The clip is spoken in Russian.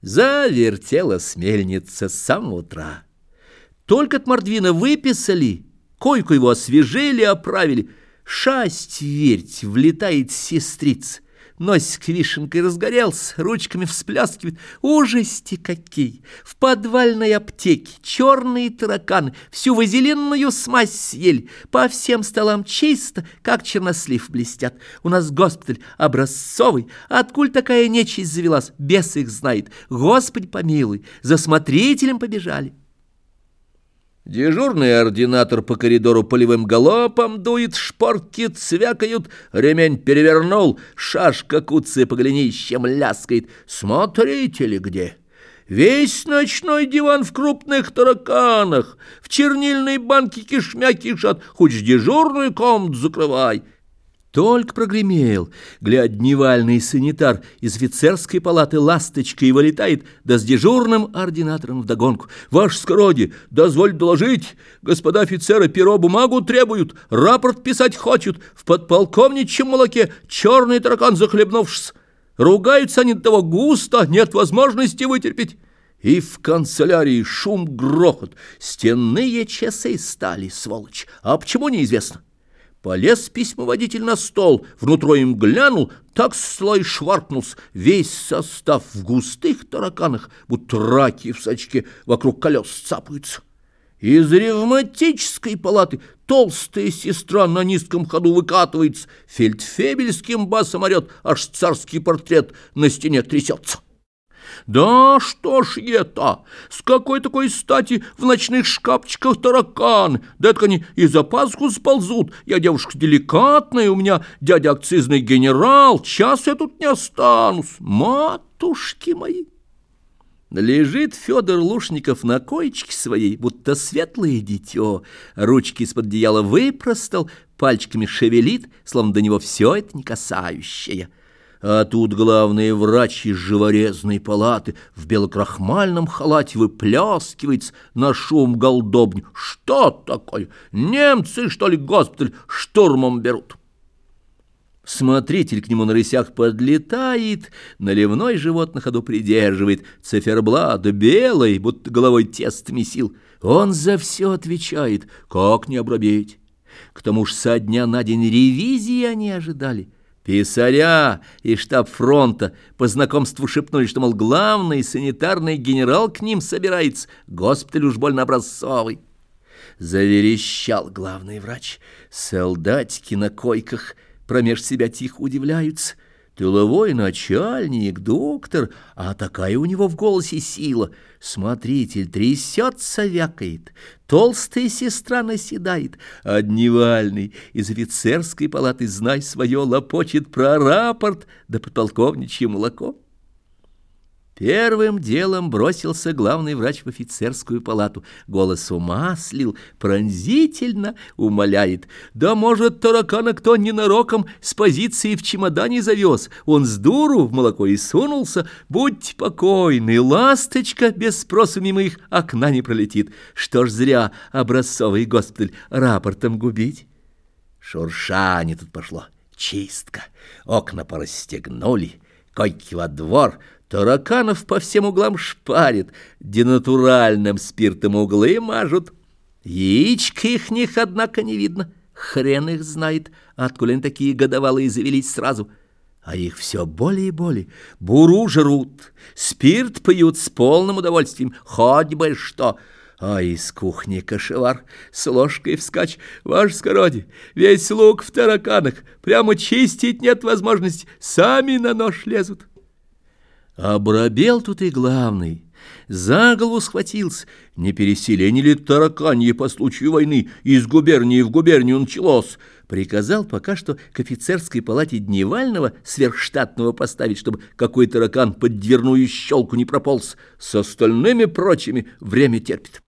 Завертелась мельница с самого утра. Только от Мордвина выписали, койку его освежили, оправили. Шасть верть влетает сестрица. Носик вишенкой разгорелся, ручками всплескивает. Ужасти какие! В подвальной аптеке черные тараканы всю вазелинную смазь съели. По всем столам чисто, как чернослив блестят. У нас госпиталь образцовый. Откуль такая нечисть завелась? Бес их знает. Господь помилуй, за смотрителем побежали. Дежурный ординатор по коридору полевым галопом дует, шпорки цвякают, ремень перевернул, шашка куцая по голенищам ляскает. Смотрите ли где? Весь ночной диван в крупных тараканах, в чернильной банке кишмя кишат, хоть дежурную комнату закрывай. Только прогремел, глядь, дневальный санитар из офицерской палаты ласточкой вылетает, да с дежурным ординатором вдогонку. Ваш скороди, дозволь доложить, господа офицеры перо бумагу требуют, рапорт писать хочут, в подполковничьем молоке черный таракан захлебнувшись. Ругаются они того густо, нет возможности вытерпеть. И в канцелярии шум, грохот, стенные часы стали, сволочь, а почему неизвестно. Полез письмоводитель на стол, внутрь им глянул, так слой шваркнулся, весь состав в густых тараканах, будто раки в сачке вокруг колес цапаются. Из ревматической палаты толстая сестра на низком ходу выкатывается, фельдфебельским басом орет, аж царский портрет на стене трясется. Да что ж это? С какой такой стати в ночных шкафчиках таракан? Да это они и за пазуху сползут. Я девушка деликатная, у меня дядя акцизный генерал, час я тут не останусь. Матушки мои! Лежит Федор Лушников на коечке своей, будто светлое дитё, ручки из-под одеяла выпростал, пальчиками шевелит, словно до него все это не касающее. А тут главный врач из живорезной палаты в белокрахмальном халате выплескивается на шум голдобню. Что такое? Немцы, что ли, госпиталь штурмом берут? Смотритель к нему на рысях подлетает, наливной живот на ходу придерживает, циферблат белый, будто головой тест месил. Он за все отвечает, как не обрабеть. К тому ж со дня на день ревизии они ожидали. Писаря и штаб фронта по знакомству шепнули, что, мол, главный санитарный генерал к ним собирается, госпиталь уж больно образцовый. Заверещал главный врач. Солдатики на койках промеж себя тихо удивляются — Тыловой начальник, доктор, а такая у него в голосе сила. Смотритель трясется, вякает, толстая сестра наседает, а дневальный из офицерской палаты, знай свое, лопочет про рапорт да подполковничье молоко. Первым делом бросился главный врач в офицерскую палату. Голос умаслил, пронзительно умоляет. Да, может, таракана кто ненароком с позиции в чемодане завез. Он с дуру в молоко и сунулся. Будьте покойны, ласточка без спросу мимо их окна не пролетит. Что ж зря образцовый госпиталь рапортом губить? Шуршание тут пошло, чистка. Окна порастегнули, койки во двор — Тараканов по всем углам шпарит, денатуральным спиртом углы мажут. Яички их них, однако, не видно. Хрен их знает, откуда они такие годовалые завелись сразу. А их все более и более. Буру жрут, спирт пьют с полным удовольствием, хоть бы что. А из кухни кошевар с ложкой вскачь. Ваш скороди, весь лук в тараканах, прямо чистить нет возможности, сами на нож лезут. Обрабел тут и главный. За голову схватился. Не переселение ли тараканье по случаю войны из губернии в губернию началось? Приказал пока что к офицерской палате Дневального сверхштатного поставить, чтобы какой таракан под дверную щелку не прополз. С остальными прочими время терпит.